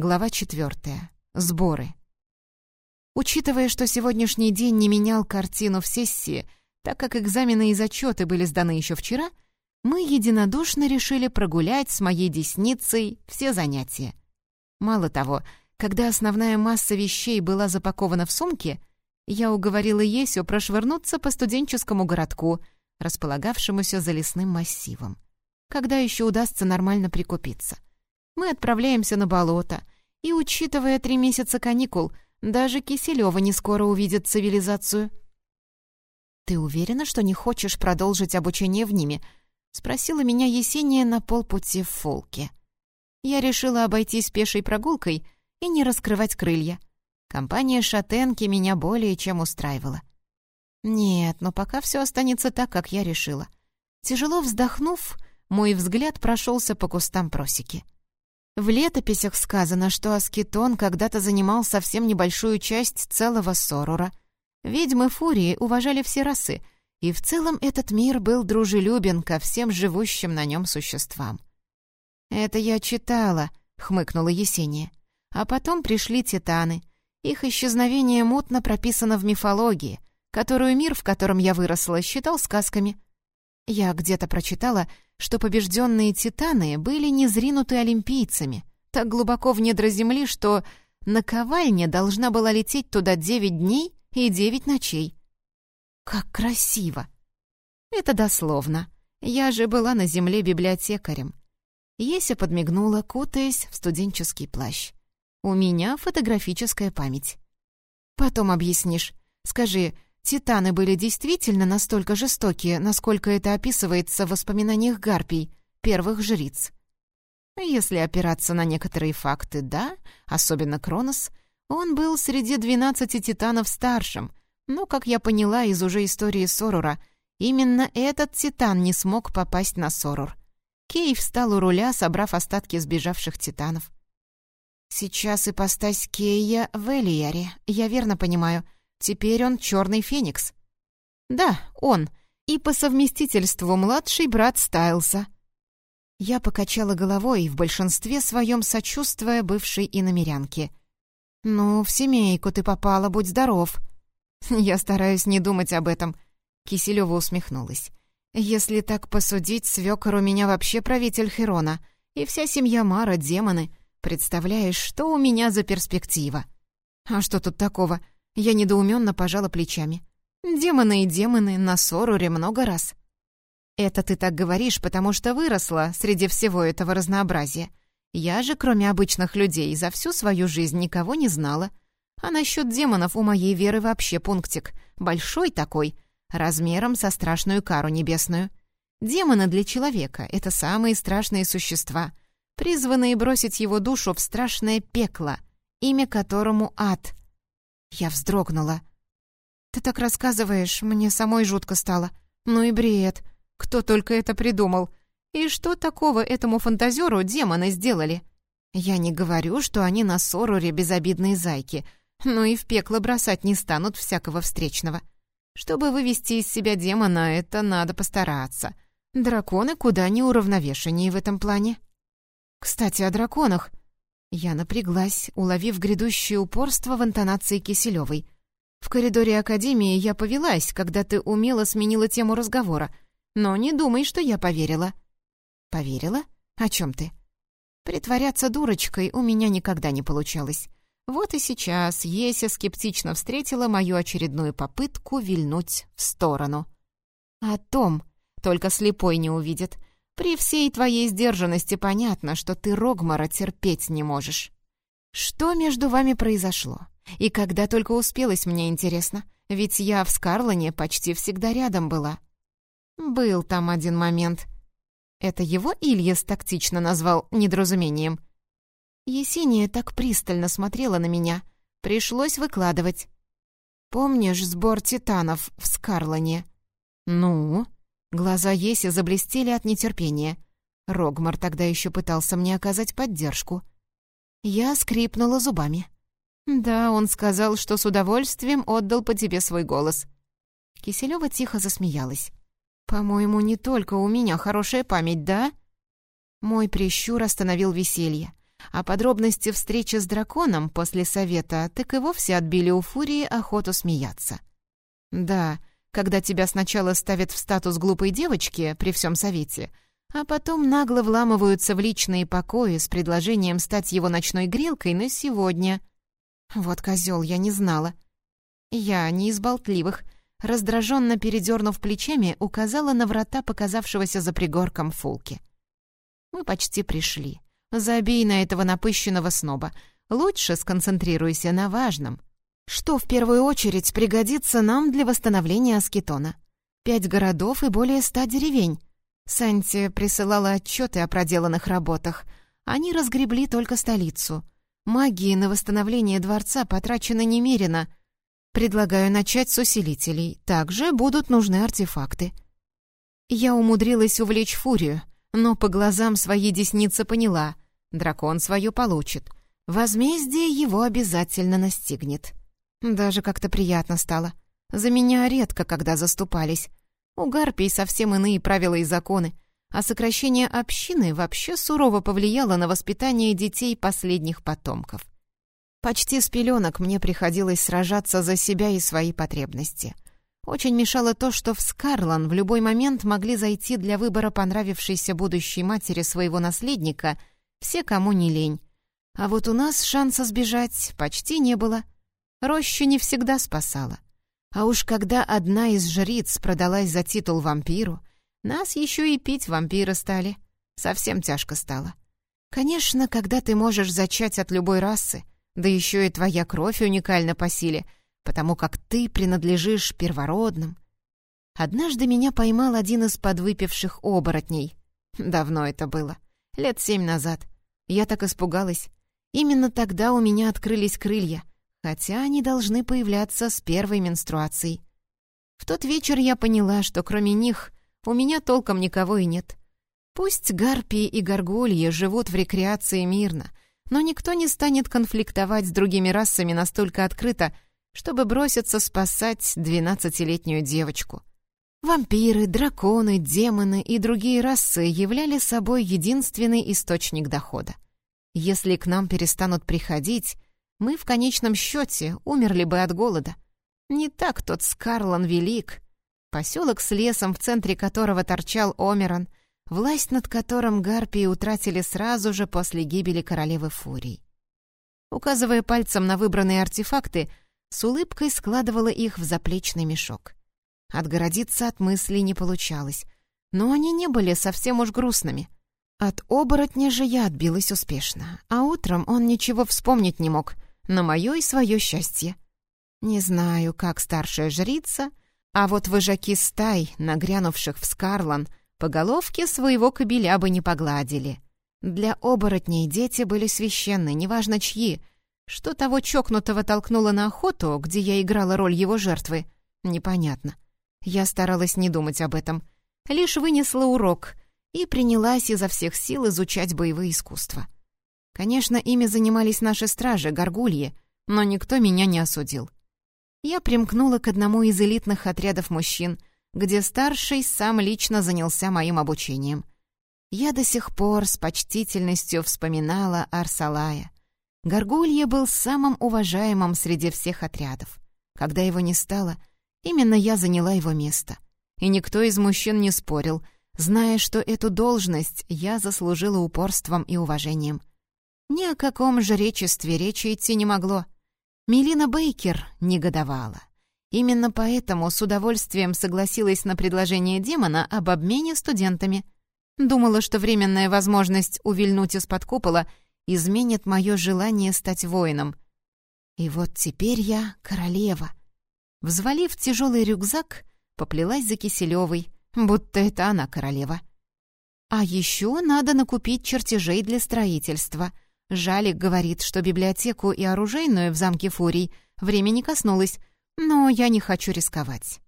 Глава четвертая. Сборы. Учитывая, что сегодняшний день не менял картину в сессии, так как экзамены и зачеты были сданы еще вчера, мы единодушно решили прогулять с моей десницей все занятия. Мало того, когда основная масса вещей была запакована в сумке, я уговорила Есю прошвырнуться по студенческому городку, располагавшемуся за лесным массивом. Когда еще удастся нормально прикупиться? Мы отправляемся на болото, и, учитывая три месяца каникул, даже Киселева не скоро увидит цивилизацию. «Ты уверена, что не хочешь продолжить обучение в Ниме?» — спросила меня Есения на полпути в Фолке. Я решила обойтись пешей прогулкой и не раскрывать крылья. Компания шатенки меня более чем устраивала. Нет, но пока все останется так, как я решила. Тяжело вздохнув, мой взгляд прошелся по кустам просеки. В летописях сказано, что Аскетон когда-то занимал совсем небольшую часть целого Сорура. Ведьмы Фурии уважали все расы, и в целом этот мир был дружелюбен ко всем живущим на нем существам. «Это я читала», — хмыкнула Есения. «А потом пришли титаны. Их исчезновение мутно прописано в мифологии, которую мир, в котором я выросла, считал сказками. Я где-то прочитала, что побежденные титаны были незринуты олимпийцами, так глубоко в недра земли, что наковальня должна была лететь туда девять дней и девять ночей. Как красиво! Это дословно. Я же была на земле библиотекарем. Еся подмигнула, кутаясь в студенческий плащ. «У меня фотографическая память». «Потом объяснишь. Скажи, Титаны были действительно настолько жестокие, насколько это описывается в воспоминаниях Гарпий, первых жриц. Если опираться на некоторые факты, да, особенно Кронос, он был среди двенадцати титанов старшим, но, как я поняла из уже истории Сорура, именно этот титан не смог попасть на Сорур. Кей встал у руля, собрав остатки сбежавших титанов. «Сейчас ипостась Кейя в Элияре, я верно понимаю», Теперь он черный феникс. Да, он. И по совместительству младший брат Стайлса. Я покачала головой, в большинстве своем сочувствуя бывшей иномерянке. «Ну, в семейку ты попала, будь здоров». «Я стараюсь не думать об этом», — Киселева усмехнулась. «Если так посудить, свёкор у меня вообще правитель Херона, и вся семья Мара — демоны. Представляешь, что у меня за перспектива?» «А что тут такого?» Я недоуменно пожала плечами. «Демоны и демоны на Соруре много раз». «Это ты так говоришь, потому что выросла среди всего этого разнообразия. Я же, кроме обычных людей, за всю свою жизнь никого не знала. А насчет демонов у моей веры вообще пунктик. Большой такой, размером со страшную кару небесную. Демоны для человека — это самые страшные существа, призванные бросить его душу в страшное пекло, имя которому ад — я вздрогнула. «Ты так рассказываешь, мне самой жутко стало. Ну и бред. Кто только это придумал. И что такого этому фантазеру демоны сделали? Я не говорю, что они на Соруре безобидные зайки, но и в пекло бросать не станут всякого встречного. Чтобы вывести из себя демона, это надо постараться. Драконы куда не уравновешеннее в этом плане. Кстати, о драконах. Я напряглась, уловив грядущее упорство в интонации Киселевой. В коридоре Академии я повелась, когда ты умело сменила тему разговора. Но не думай, что я поверила. Поверила? О чем ты? Притворяться дурочкой у меня никогда не получалось. Вот и сейчас Еся скептично встретила мою очередную попытку вильнуть в сторону. О том, только слепой не увидит. При всей твоей сдержанности понятно, что ты Рогмара терпеть не можешь. Что между вами произошло? И когда только успелось, мне интересно. Ведь я в Скарлоне почти всегда рядом была. Был там один момент. Это его Ильяс тактично назвал недоразумением. Есения так пристально смотрела на меня. Пришлось выкладывать. «Помнишь сбор титанов в Скарлоне?» «Ну?» Глаза Еси заблестели от нетерпения. Рогмар тогда еще пытался мне оказать поддержку. Я скрипнула зубами. «Да, он сказал, что с удовольствием отдал по тебе свой голос». Киселева тихо засмеялась. «По-моему, не только у меня хорошая память, да?» Мой прищур остановил веселье. а подробности встречи с драконом после совета так и вовсе отбили у Фурии охоту смеяться. Да, когда тебя сначала ставят в статус глупой девочки при всем совете, а потом нагло вламываются в личные покои с предложением стать его ночной грелкой на сегодня. Вот козел, я не знала. Я не из болтливых, раздраженно передернув плечами, указала на врата показавшегося за пригорком Фулки. Мы почти пришли. Забей на этого напыщенного сноба. Лучше сконцентрируйся на важном. Что в первую очередь пригодится нам для восстановления Аскетона? Пять городов и более ста деревень. Санти присылала отчеты о проделанных работах. Они разгребли только столицу. Магии на восстановление дворца потрачено немерено. Предлагаю начать с усилителей. Также будут нужны артефакты. Я умудрилась увлечь фурию, но по глазам своей десницы поняла — дракон свою получит. Возмездие его обязательно настигнет. Даже как-то приятно стало. За меня редко когда заступались. У гарпий совсем иные правила и законы, а сокращение общины вообще сурово повлияло на воспитание детей последних потомков. Почти с пеленок мне приходилось сражаться за себя и свои потребности — очень мешало то, что в Скарлан в любой момент могли зайти для выбора понравившейся будущей матери своего наследника все, кому не лень. А вот у нас шанса сбежать почти не было. Рощу не всегда спасала. А уж когда одна из жриц продалась за титул вампиру, нас еще и пить вампира стали. Совсем тяжко стало. Конечно, когда ты можешь зачать от любой расы, да еще и твоя кровь уникальна по силе — потому как ты принадлежишь первородным. Однажды меня поймал один из подвыпивших оборотней. Давно это было, лет семь назад. Я так испугалась. Именно тогда у меня открылись крылья, хотя они должны появляться с первой менструацией. В тот вечер я поняла, что кроме них у меня толком никого и нет. Пусть гарпии и горгульи живут в рекреации мирно, но никто не станет конфликтовать с другими расами настолько открыто, чтобы броситься спасать двенадцатилетнюю девочку. Вампиры, драконы, демоны и другие расы являли собой единственный источник дохода. Если к нам перестанут приходить, мы в конечном счете умерли бы от голода. Не так тот Скарлан велик. Поселок с лесом, в центре которого торчал Омерон, власть над которым гарпии утратили сразу же после гибели королевы Фурий. Указывая пальцем на выбранные артефакты, с улыбкой складывала их в заплечный мешок. Отгородиться от мыслей не получалось, но они не были совсем уж грустными. От оборотня же я отбилась успешно, а утром он ничего вспомнить не мог, на мое и свое счастье. Не знаю, как старшая жрица, а вот вожаки стай, нагрянувших в Скарлан, по головке своего кобеля бы не погладили. Для оборотней дети были священны, неважно чьи — что того чокнутого толкнуло на охоту, где я играла роль его жертвы, непонятно. Я старалась не думать об этом, лишь вынесла урок и принялась изо всех сил изучать боевые искусства. Конечно, ими занимались наши стражи, горгульи, но никто меня не осудил. Я примкнула к одному из элитных отрядов мужчин, где старший сам лично занялся моим обучением. Я до сих пор с почтительностью вспоминала Арсалая — Горгулья был самым уважаемым среди всех отрядов. Когда его не стало, именно я заняла его место. И никто из мужчин не спорил, зная, что эту должность я заслужила упорством и уважением. Ни о каком жречестве речи идти не могло. Мелина Бейкер негодовала. Именно поэтому с удовольствием согласилась на предложение демона об обмене студентами. Думала, что временная возможность увильнуть из-под купола — изменит мое желание стать воином. И вот теперь я королева. Взвалив тяжелый рюкзак, поплелась за Киселевой, будто это она королева. А еще надо накупить чертежей для строительства. Жалик говорит, что библиотеку и оружейную в замке Фурий времени коснулось, но я не хочу рисковать.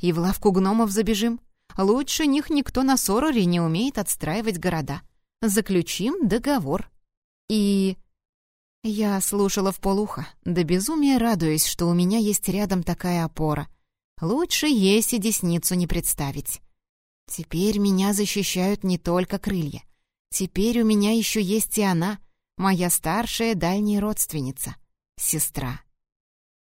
И в лавку гномов забежим. Лучше них никто на Сороре не умеет отстраивать города. Заключим договор. И... Я слушала в полухо, до безумия радуясь, что у меня есть рядом такая опора. Лучше есть и десницу не представить. Теперь меня защищают не только крылья. Теперь у меня еще есть и она, моя старшая дальняя родственница, сестра.